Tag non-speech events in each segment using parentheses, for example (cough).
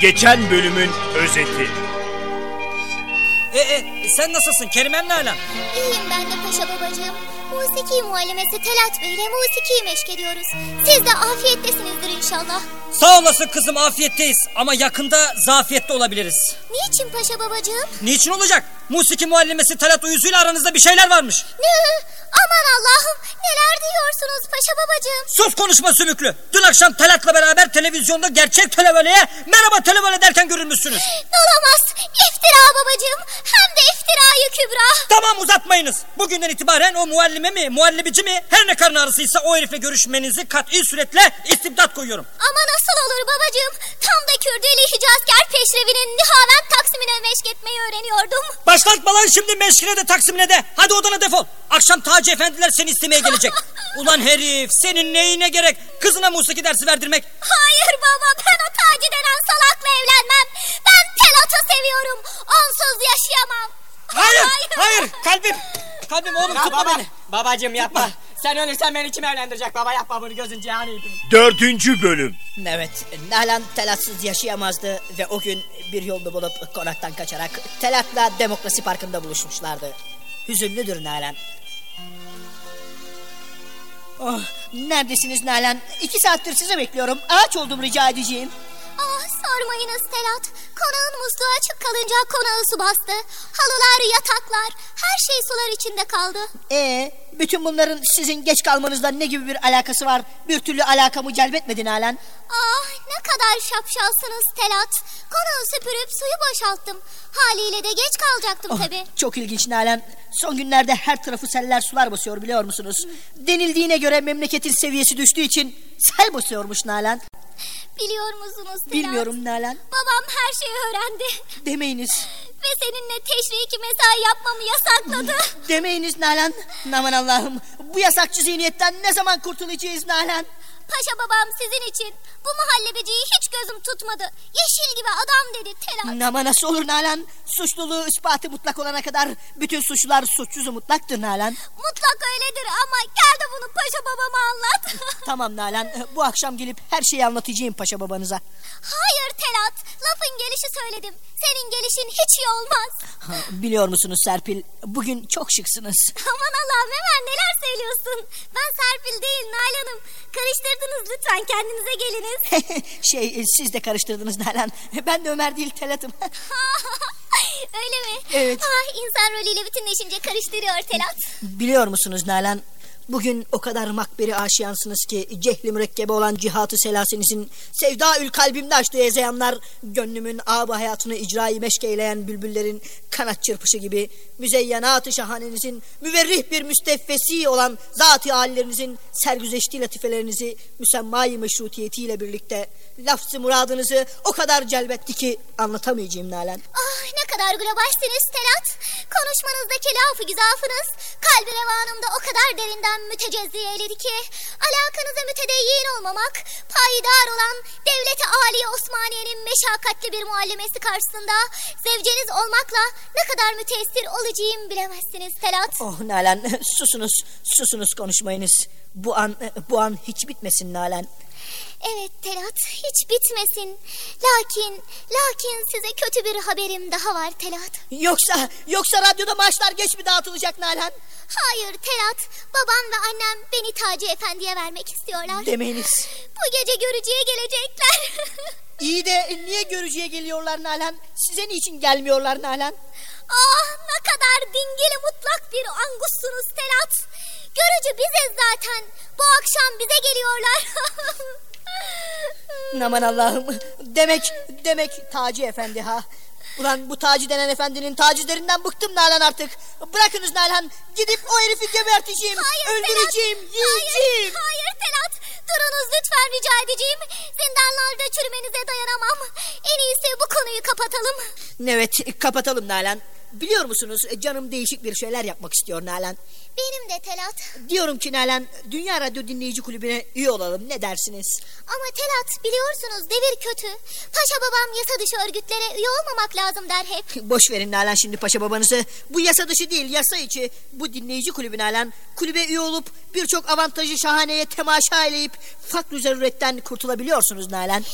Geçen bölümün özeti. E, e, sen nasılsın Kerimem Nalan? İyiyim ben de paşa babacığım. Musiki muallimesi Telat Bey ile musikiyi meşk ediyoruz. Siz de afiyettesinizdir inşallah. Sağ olasın kızım afiyetteyiz ama yakında zafiyette olabiliriz. Niçin paşa babacığım? Niçin olacak? Musiki muallimesi Talat Uyuzu'yla aranızda bir şeyler varmış. Ne? Aman Allah'ım neler diyorsunuz paşa babacığım? Sus konuşma sümüklü. Dün akşam Talat'la beraber televizyonda gerçek televoleye merhaba televole derken görünmüşsünüz. Olamaz. İftira babacığım. Hem de iftirayı kübra. Tamam uzatmayınız. Bugünden itibaren o muallime mi, muallibici mi her ne karın ağrısıysa o herifle görüşmenizi kat'i suretle istibdat koyuyorum. Ama nasıl olur babacığım? Tam da Kürdeli Hicazkar Peşrevi'nin Nihavent Taksim'ine meşk etmeyi öğreniyordum. Başlatma lan şimdi meşkine de taksimine de. Hadi odana defol. Akşam Taci efendiler seni istemeye gelecek. (laughs) Ulan herif senin neyine gerek kızına musiki dersi verdirmek. Hayır baba ben o Taci denen salakla evlenmem. Ben Telat'ı seviyorum. Onsuz yaşayamam. Hayır hayır kalbim. Kalbim oğlum Ya tutma baba, beni. babacım yapma. Sen ölürsen beni kim evlendirecek baba yapma bunu gözün cihanıydı. Dördüncü bölüm. Evet, Nalan Telatsız yaşayamazdı ve o gün bir yolunu bulup konaktan kaçarak Telat'la Demokrasi Parkı'nda buluşmuşlardı. Hüzünlüdür Nalan. Oh, neredesiniz Nalan? İki saattir sizi bekliyorum. Ağaç oldum rica edeceğim. Sormayınız Telat. Konağın musluğu açık kalınca konağı su bastı. Halılar, yataklar, her şey sular içinde kaldı. Ee, bütün bunların sizin geç kalmanızla ne gibi bir alakası var? Bir türlü alakamı celbetmedi Nalan. Ah ne kadar şapşalsınız Telat. Konağı süpürüp suyu boşalttım. Haliyle de geç kalacaktım Oh, tabii. çok ilginç Nalan. Son günlerde her tarafı seller sular basıyor biliyor musunuz? Denildiğine göre memleketin seviyesi düştüğü için sel basıyormuş Nalan. Biliyor musunuz Telat? Bilmiyorum Nalan. Babam her şeyi öğrendi. Demeyiniz. Ve seninle teşriki mesai yapmamı yasakladı. Demeyiniz Nalan. Aman Allah'ım. Bu yasakçı zihniyetten ne zaman kurtulacağız Nalan? Paşa babam sizin için bu muhallebeciyi hiç gözüm tutmadı. Yeşil gibi adam dedi Telat. Ama nasıl olur Nalan? Suçluluğu ispatı mutlak olana kadar bütün suçlular suçsuzu mutlaktır Nalan. Mutlak öyledir ama gel de bunu paşa babama anlat. (laughs) Tamam Nalan. Bu akşam gelip her şeyi anlatacağım paşa babanıza. Hayır Telat lafın gelişi söyledim. Senin gelişin hiç iyi olmaz. Biliyor musunuz Serpil? Bugün çok şıksınız. Aman Allah'ım hemen neler söylüyorsun. Ben Serpil değil Nalan'ım. Karıştırdınız lütfen kendinize geliniz. (laughs) şey siz de karıştırdınız Nalan. Ben de Ömer değil Telat'ım. (laughs) (laughs) Öyle mi? Evet. Ah, insan rolüyle bütünleşince karıştırıyor Telat. Biliyor musunuz Nalan? Bugün o kadar makberi aşiyansınız ki cehli mürekkebi olan cihatı selasenizin sevdaül kalbimde açtığı ezeyanlar gönlümün ağabey hayatını icrayı meşk eyleyen bülbüllerin kanat çırpışı gibi müzeyyenat-ı şahanenizin müverrih bir müsteffesi olan zat-ı hallerinizin sergüzeşti latifelerinizi müsemma-i meşrutiyetiyle birlikte lafz-ı muradınızı o kadar celbetti ki anlatamayacağım Nalan. Ah ne kadar globalsiniz Telat. Konuşmanızdaki lafı güzafınız kalbi revanımda o kadar derinden mütecezzi eyledi ki alakanıza mütedeyyin olmamak payidar olan devleti aliye Osmaniye'nin meşakkatli bir muallimesi karşısında zevceniz olmakla ne kadar müteessir olacağım bilemezsiniz Telat. Oh Nalan (laughs) susunuz susunuz konuşmayınız. Bu an bu an hiç bitmesin Nalan. Evet Telat hiç bitmesin. Lakin lakin size kötü bir haberim daha var Telat. Yoksa yoksa radyoda maaşlar geç mi dağıtılacak Nalan? Hayır Telat babam ve annem beni Taci Efendi'ye vermek istiyorlar. Demeyiniz. Bu gece görücüye gelecekler. (laughs) İyi de niye görücüye geliyorlar Nalan? Size niçin gelmiyorlar Nalan? ah ne kadar dingili mutlak bir angussunuz Telat. Görücü biziz zaten. Bu akşam bize geliyorlar. (laughs) Aman Allah'ım. Demek demek Taci Efendi ha. Ulan bu Taci denen efendinin tacizlerinden bıktım Nalan artık. Bırakınız Nalan. Gidip o herifi geberteceğim. Hayır öldüreceğim. Telat. Yiyeceğim. Hayır, hayır Telat. Durunuz lütfen rica edeceğim. Zindanlarda çürümenize dayanamam. En iyisi bu konuyu kapatalım. Evet kapatalım Nalan. Biliyor musunuz e, canım değişik bir şeyler yapmak istiyor Nalan. Benim de Telat. Diyorum ki Nalan Dünya Radyo Dinleyici Kulübü'ne üye olalım ne dersiniz? Ama Telat biliyorsunuz devir kötü. Paşa babam yasa dışı örgütlere üye olmamak lazım der hep. (laughs) Boş verin Nalan şimdi paşa babanızı. Bu yasa dışı değil yasa içi. Bu dinleyici kulübü Nalan. Kulübe üye olup birçok avantajı şahaneye temaşa eleyip fakr zaruretten kurtulabiliyorsunuz Nalan.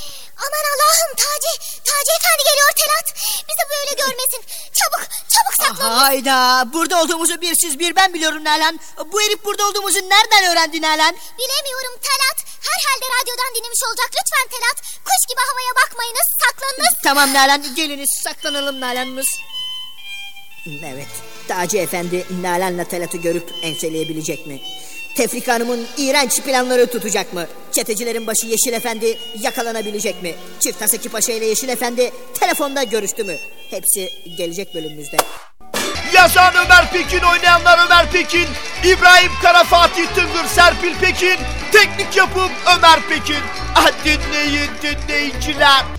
Aman Allah'ım Taci. Taci efendi geliyor Telat. Bizi böyle görmesin. Çabuk çabuk saklan. Hayda burada olduğumuzu bir siz bir ben biliyorum Nalan. Bu herif burada olduğumuzu nereden öğrendi Nalan? Bilemiyorum Telat. Herhalde radyodan dinlemiş olacak. Lütfen Telat. Kuş gibi havaya bakmayınız. Saklanınız. Tamam Nalan geliniz saklanalım Nalan'ımız. Evet Taci Efendi Nalan'la Talat'ı görüp enseleyebilecek mi? Tefrika Hanım'ın iğrenç planları tutacak mı? Çetecilerin başı Yeşil Efendi yakalanabilecek mi? Çift Haseki Paşa ile Yeşil Efendi telefonda görüştü mü? Hepsi gelecek bölümümüzde. Yazan Ömer Pekin, oynayanlar Ömer Pekin, İbrahim Kara, Fatih Tıngır, Serpil Pekin, teknik yapım Ömer Pekin. Ah dinleyin dinleyiciler.